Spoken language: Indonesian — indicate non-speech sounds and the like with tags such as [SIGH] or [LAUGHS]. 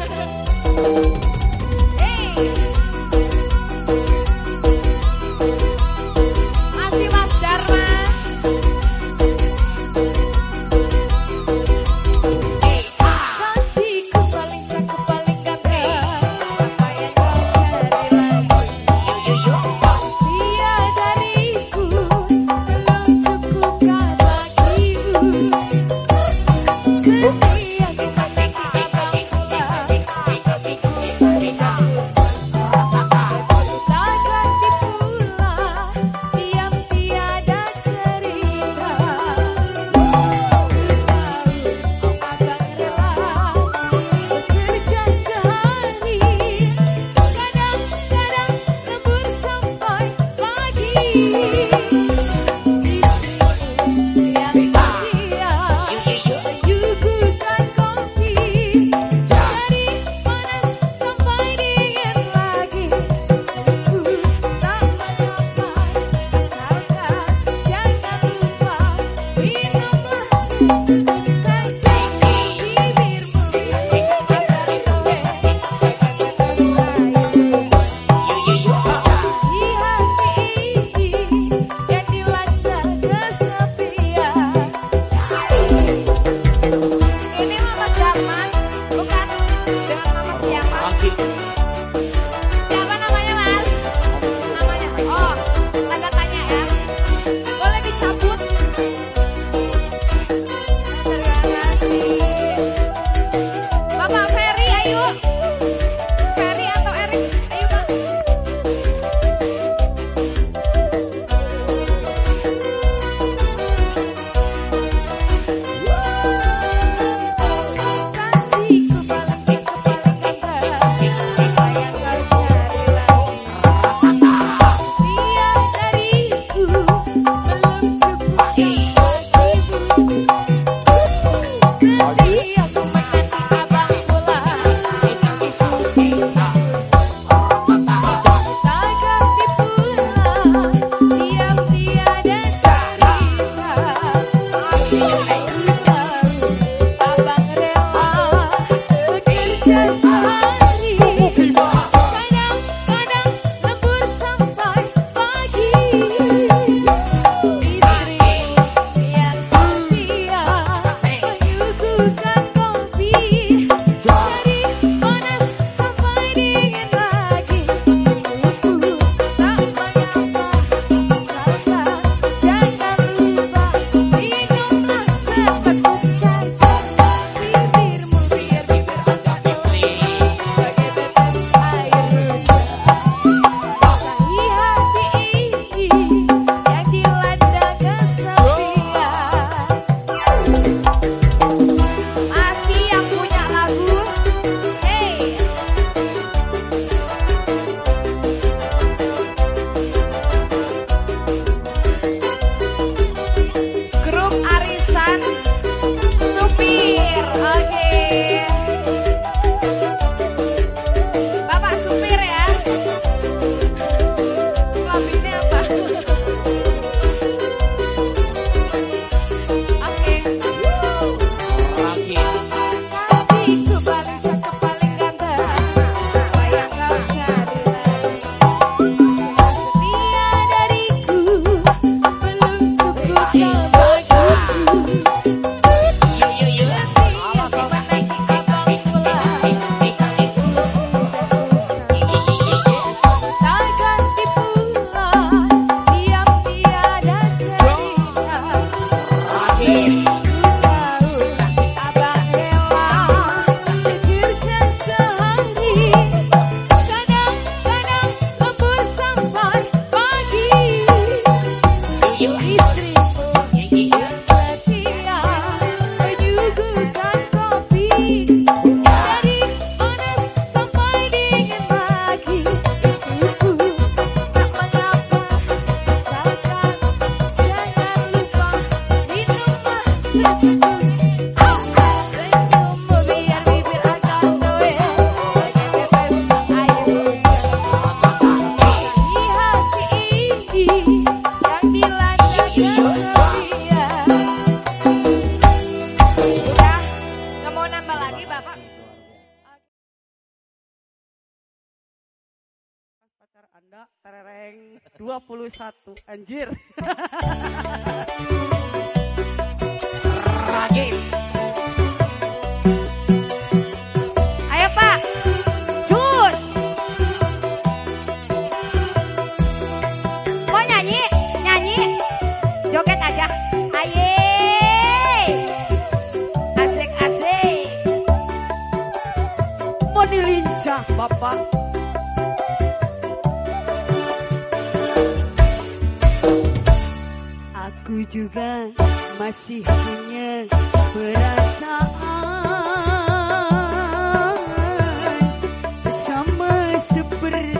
Thank [LAUGHS] you. Thank you. Tereng 21 anjir. [LAUGHS] Juga masih punya perasaan. Sama seperti